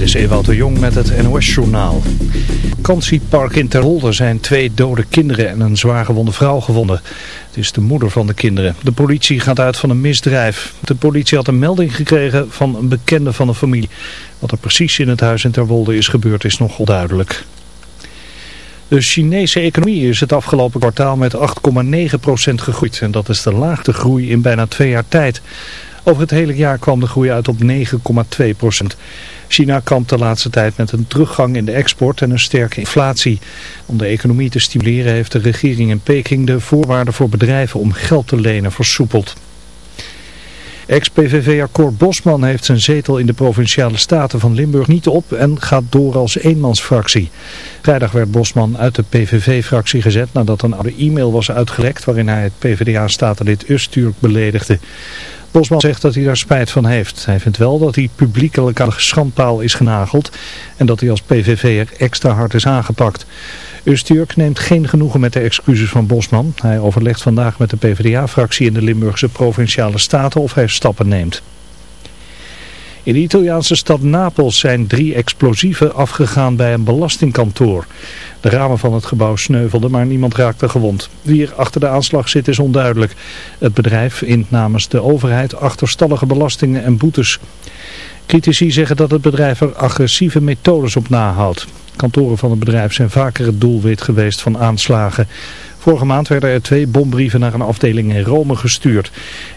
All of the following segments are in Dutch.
Dit is Ewout de Jong met het NOS-journaal. Vakantiepark in Terwolde zijn twee dode kinderen en een zwaar gewonde vrouw gevonden. Het is de moeder van de kinderen. De politie gaat uit van een misdrijf. De politie had een melding gekregen van een bekende van de familie. Wat er precies in het huis in Terwolde is gebeurd is nog onduidelijk. De Chinese economie is het afgelopen kwartaal met 8,9% gegroeid. En dat is de laagste groei in bijna twee jaar tijd. Over het hele jaar kwam de groei uit op 9,2 procent. China kampt de laatste tijd met een teruggang in de export en een sterke inflatie. Om de economie te stimuleren heeft de regering in Peking de voorwaarden voor bedrijven om geld te lenen versoepeld. Ex-PVV'er Cor Bosman heeft zijn zetel in de Provinciale Staten van Limburg niet op en gaat door als eenmansfractie. Vrijdag werd Bosman uit de PVV-fractie gezet nadat een oude e-mail was uitgelekt waarin hij het PvdA-statenlid Usturk beledigde. Bosman zegt dat hij daar spijt van heeft. Hij vindt wel dat hij publiekelijk aan de schandpaal is genageld en dat hij als PVV'er extra hard is aangepakt. Usturk neemt geen genoegen met de excuses van Bosman. Hij overlegt vandaag met de PvdA-fractie in de Limburgse Provinciale Staten of hij stappen neemt. In de Italiaanse stad Napels zijn drie explosieven afgegaan bij een belastingkantoor. De ramen van het gebouw sneuvelden, maar niemand raakte gewond. Wie er achter de aanslag zit is onduidelijk. Het bedrijf int namens de overheid achterstallige belastingen en boetes. Critici zeggen dat het bedrijf er agressieve methodes op nahoudt. Kantoren van het bedrijf zijn vaker het doelwit geweest van aanslagen. Vorige maand werden er twee bombrieven naar een afdeling in Rome gestuurd.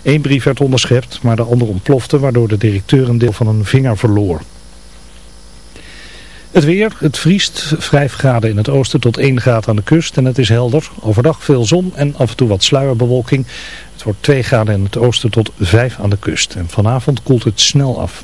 Eén brief werd onderschept, maar de andere ontplofte, waardoor de directeur een deel van een vinger verloor. Het weer, het vriest 5 graden in het oosten tot 1 graad aan de kust en het is helder. Overdag veel zon en af en toe wat sluierbewolking. Het wordt 2 graden in het oosten tot 5 aan de kust. En vanavond koelt het snel af.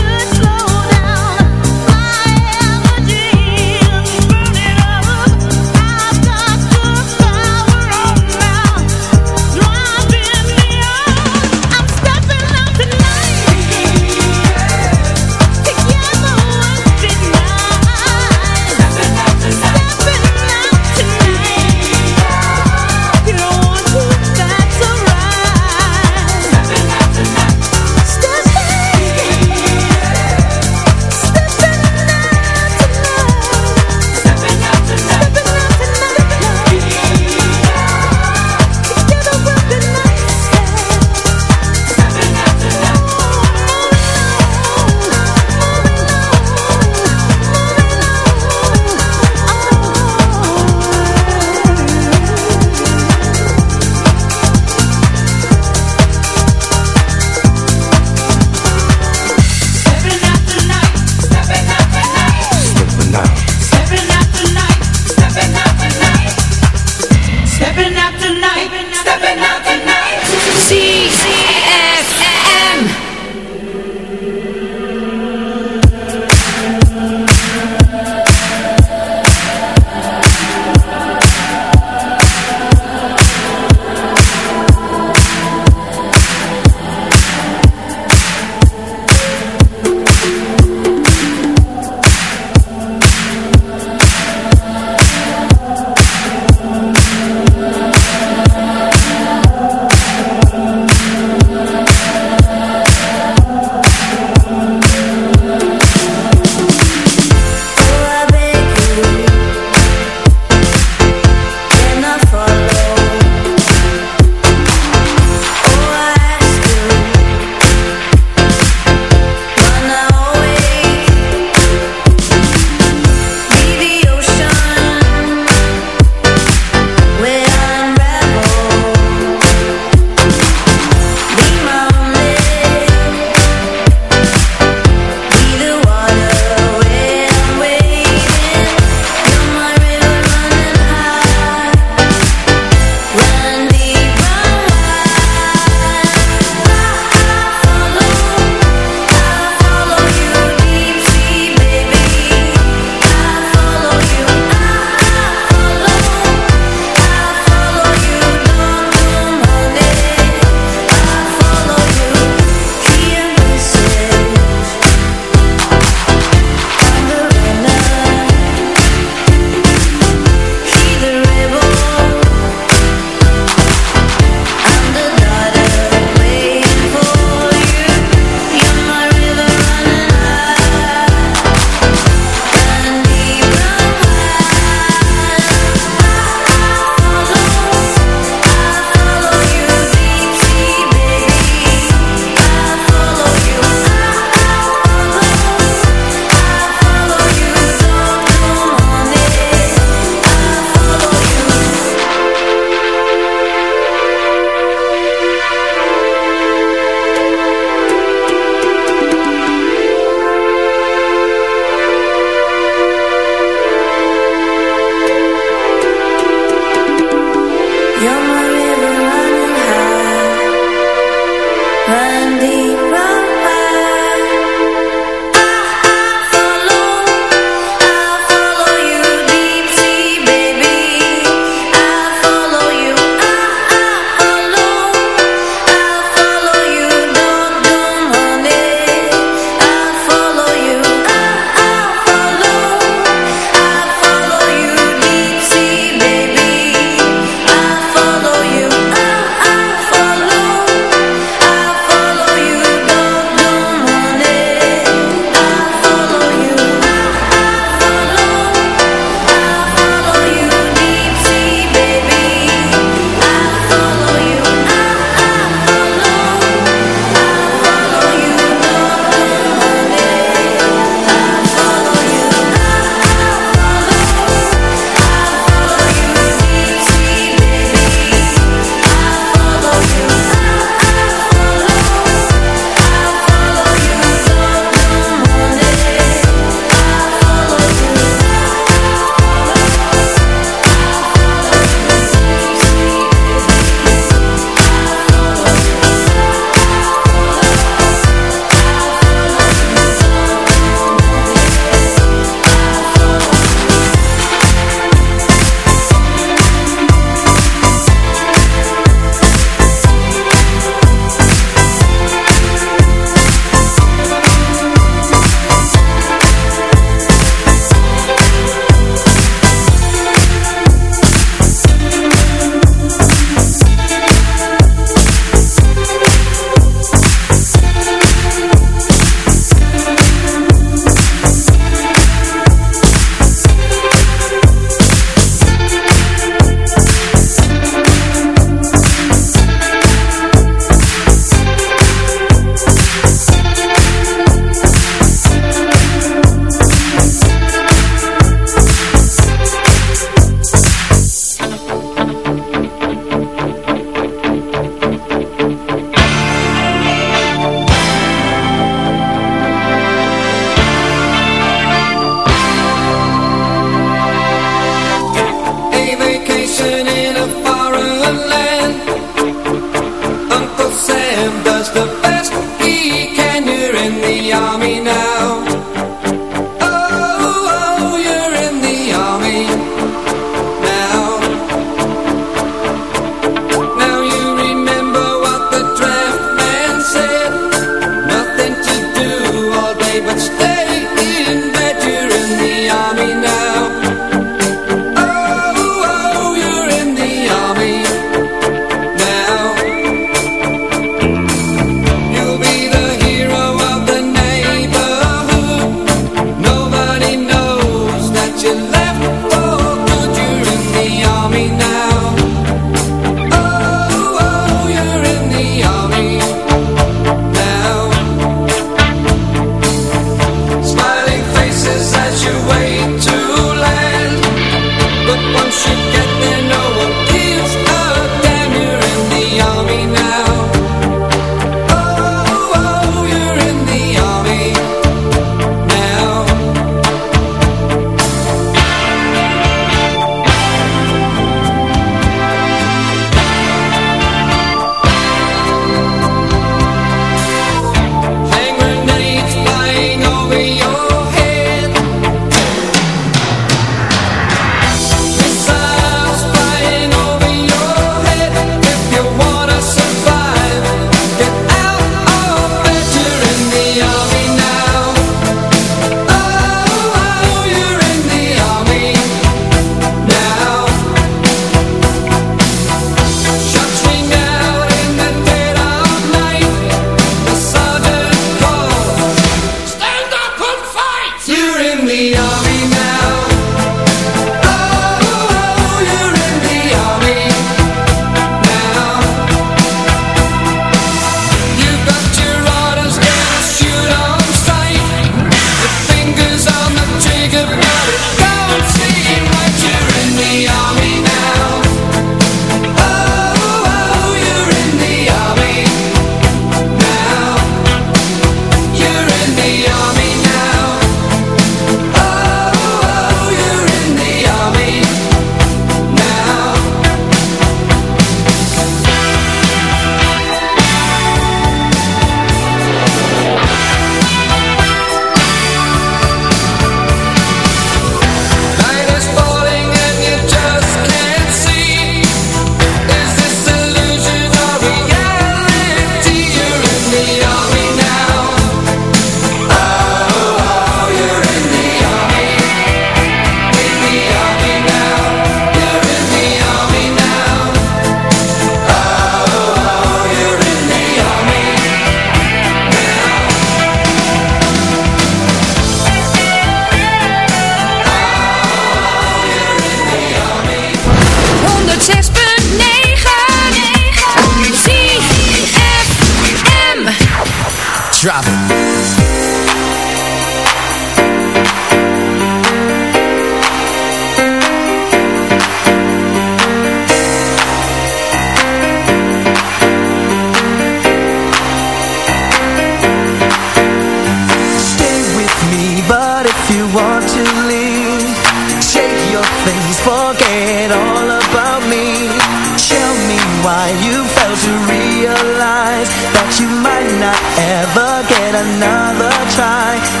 not ever get another try.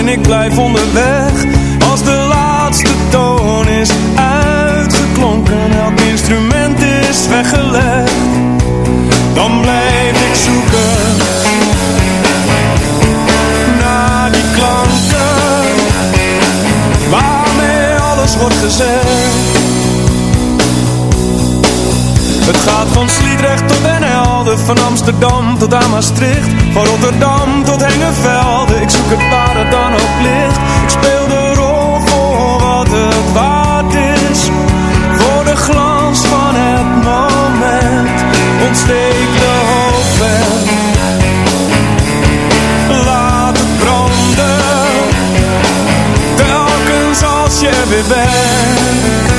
alleen ik blijf onderweg. Als de laatste toon is uitgeklonken, elk instrument is weggelegd. Dan blijf ik zoeken Naar die klanken Waarmee alles wordt gezegd. Het gaat van Sliedrecht tot Den Helder, van Amsterdam tot aan Maastricht, van Rotterdam tot Hengevelde. Zoek het waar dan ook ligt. Ik speel de rol voor wat het waard is, voor de glans van het moment. Ontsteek de hoop en laat het branden, telkens als je er weer bent.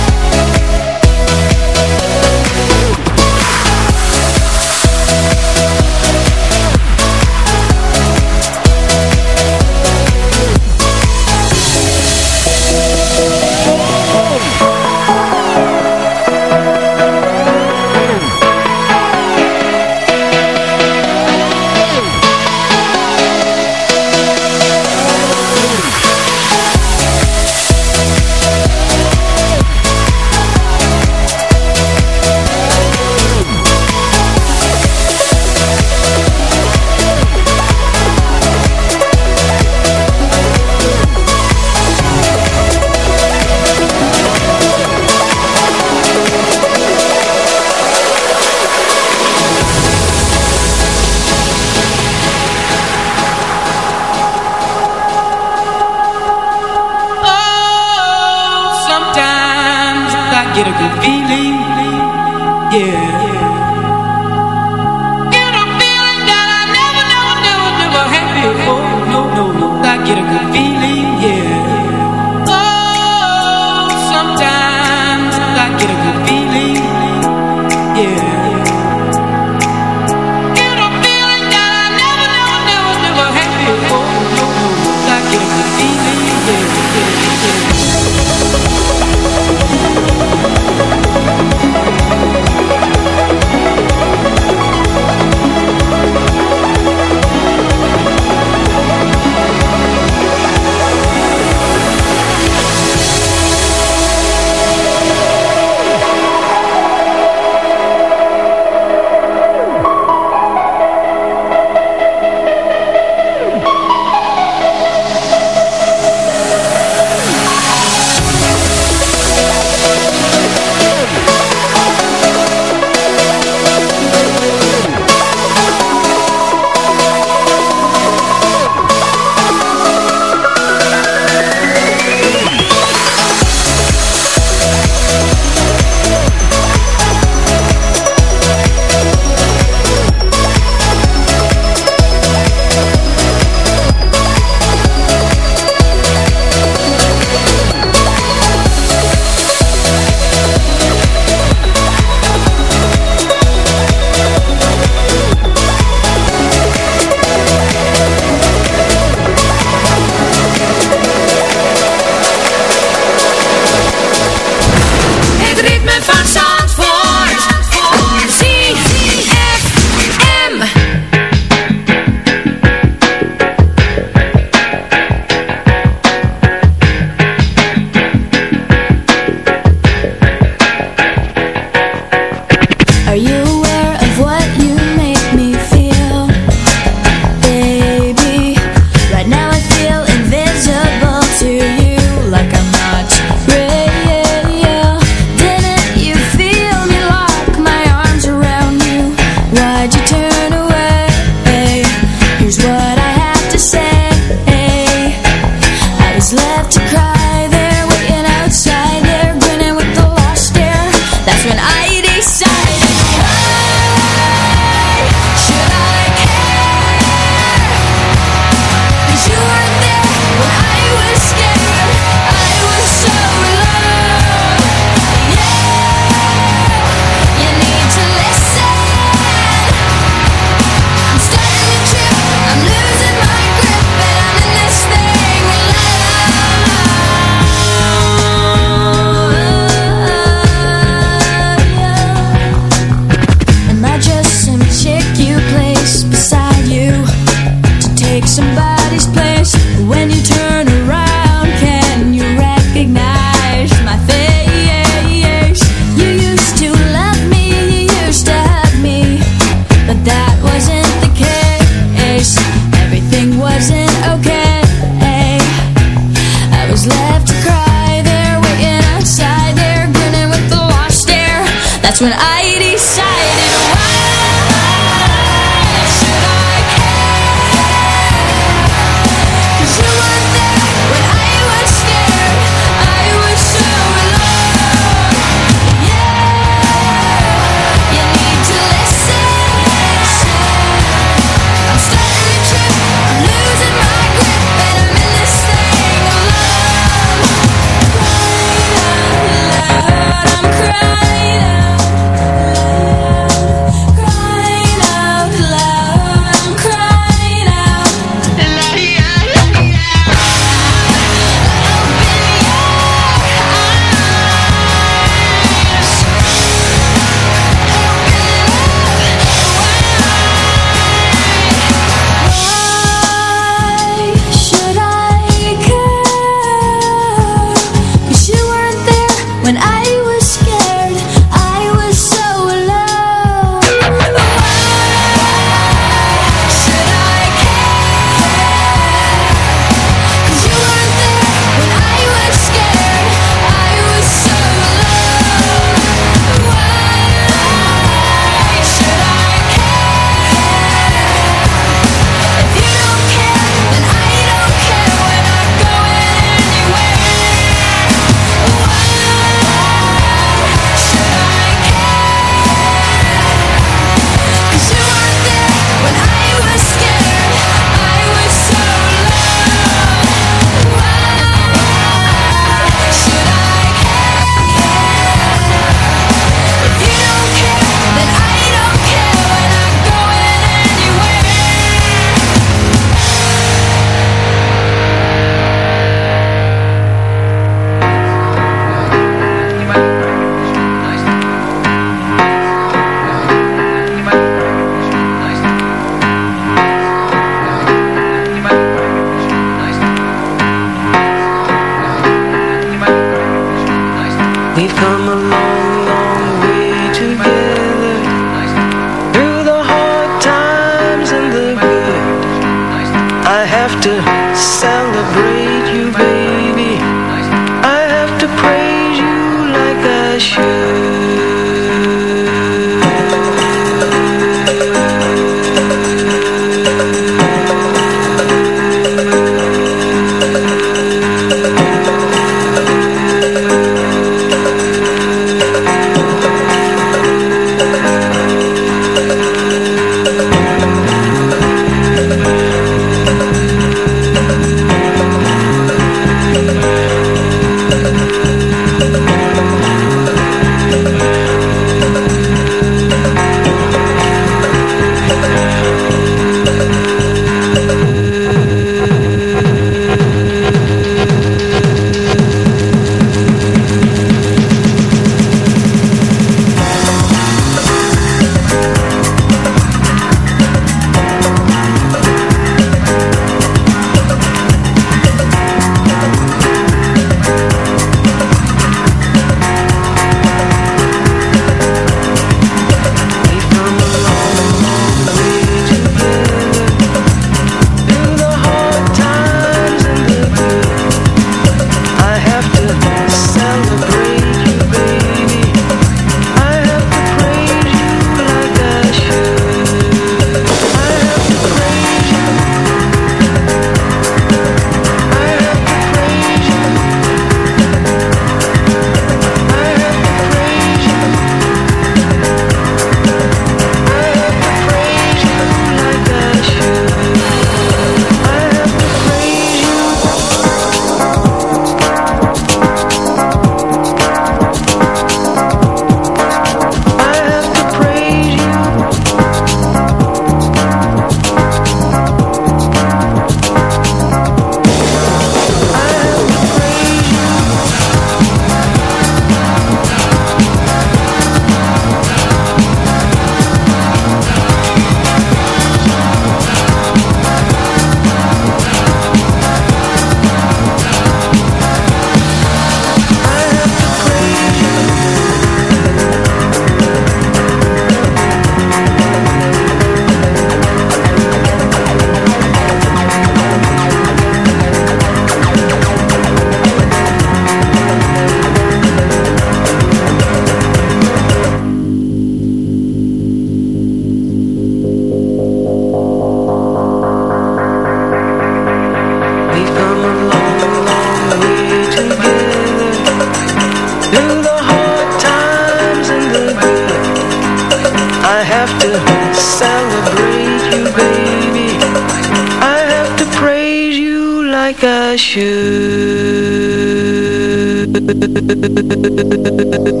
Thank you.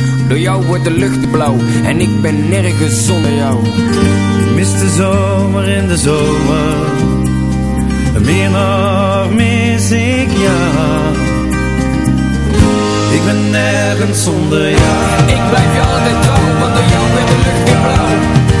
Door jou wordt de lucht blauw en ik ben nergens zonder jou. Ik mis de zomer in de zomer. Meer nog mis ik jou. Ik ben nergens zonder jou. Ik blijf je altijd trouw, want door jou werd de lucht weer blauw.